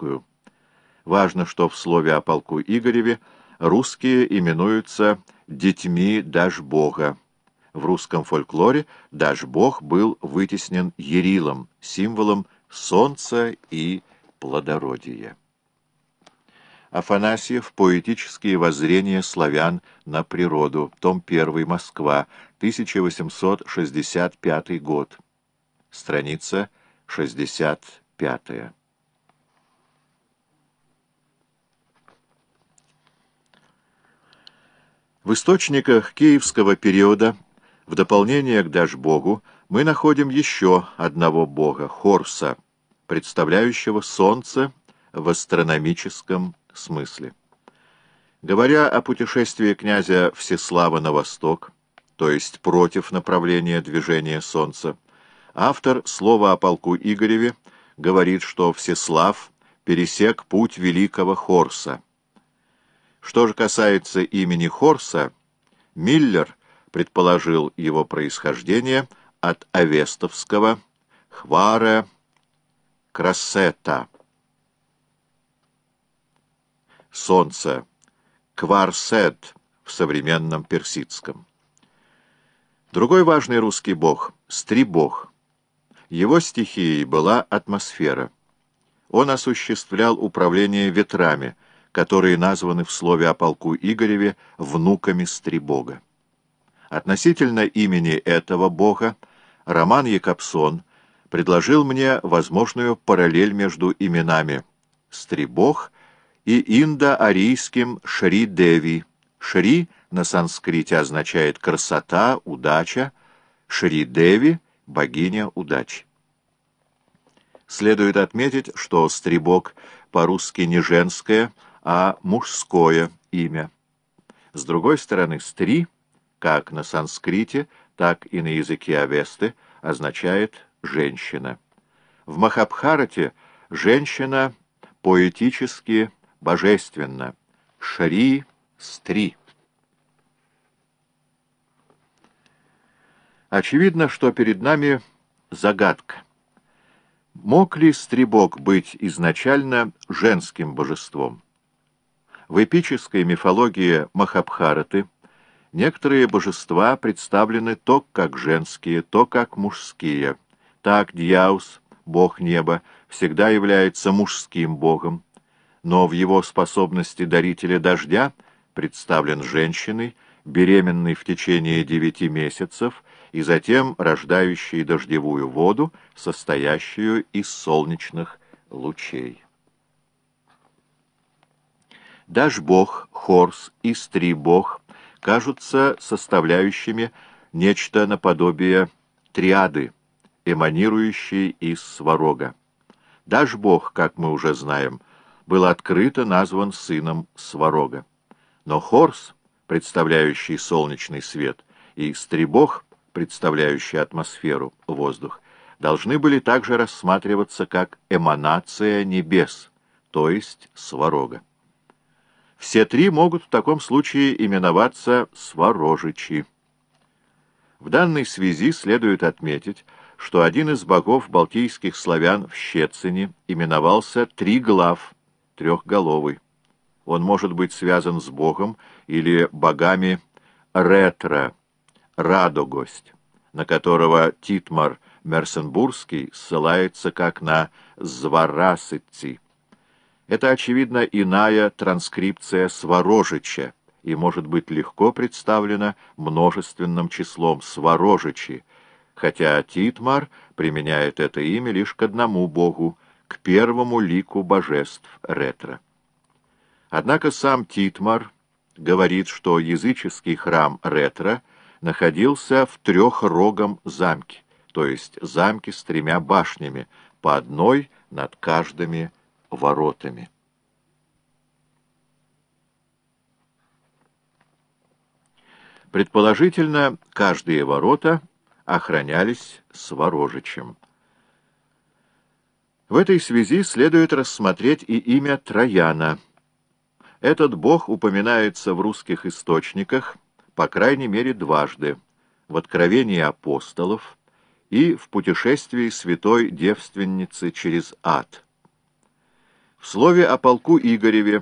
русскую. Важно, что в слове о полку Игореве русские именуются «детьми Дашбога». В русском фольклоре Дашбог был вытеснен Ерилом, символом солнца и плодородия. Афанасьев «Поэтические воззрения славян на природу», том 1, Москва, 1865 год, страница 65. В источниках киевского периода, в дополнение к Дашбогу, мы находим еще одного бога, Хорса, представляющего солнце в астрономическом смысле. Говоря о путешествии князя Всеслава на восток, то есть против направления движения солнца, автор слова о полку Игореве говорит, что Всеслав пересек путь великого Хорса. Что же касается имени Хорса, Миллер предположил его происхождение от авестовского «хвара красета» солнце, Кварсет в современном персидском. Другой важный русский бог — Стрибог. Его стихией была атмосфера. Он осуществлял управление ветрами, которые названы в слове о полку Игореве внуками Стрибога. Относительно имени этого бога Роман Якобсон предложил мне возможную параллель между именами Стрибог и индоарийским Шри-Деви. Шри на санскрите означает «красота», «удача», Шри-Деви — богиня удачи. Следует отметить, что стребок по-русски не женское, а мужское имя. С другой стороны, стри, как на санскрите, так и на языке авесты, означает «женщина». В Махабхарате женщина поэтически божественно. Шри-стри. Очевидно, что перед нами загадка. Мог ли стребок быть изначально женским божеством? В эпической мифологии Махабхараты некоторые божества представлены то как женские, то как мужские. Так Дьяус, бог неба, всегда является мужским богом, но в его способности дарителя дождя представлен женщиной, беременной в течение девяти месяцев и затем рождающей дождевую воду, состоящую из солнечных лучей. Дашбог, Хорс и Стрибог кажутся составляющими нечто наподобие триады, эманирующей из сварога. Дашбог, как мы уже знаем, был открыто назван сыном Сварога. Но Хорс, представляющий солнечный свет, и Стребог, представляющий атмосферу, воздух, должны были также рассматриваться как эманация небес, то есть Сварога. Все три могут в таком случае именоваться Сварожичи. В данной связи следует отметить, что один из богов балтийских славян в Щецине именовался Триглав, трехголовый. Он может быть связан с Богом или богами Ретро, Радогость, на которого Титмар Мерсенбургский ссылается как на Зварасыци. Это, очевидно, иная транскрипция Сварожича и может быть легко представлена множественным числом Сварожичи, хотя Титмар применяет это имя лишь к одному богу — к первому лику божеств Ретро. Однако сам Титмар говорит, что языческий храм Ретро находился в трехрогом замке, то есть замке с тремя башнями, по одной над каждыми воротами. Предположительно, каждые ворота охранялись сворожичем. В этой связи следует рассмотреть и имя Трояна. Этот бог упоминается в русских источниках, по крайней мере, дважды, в Откровении апостолов и в путешествии святой девственницы через ад. В слове о полку Игореве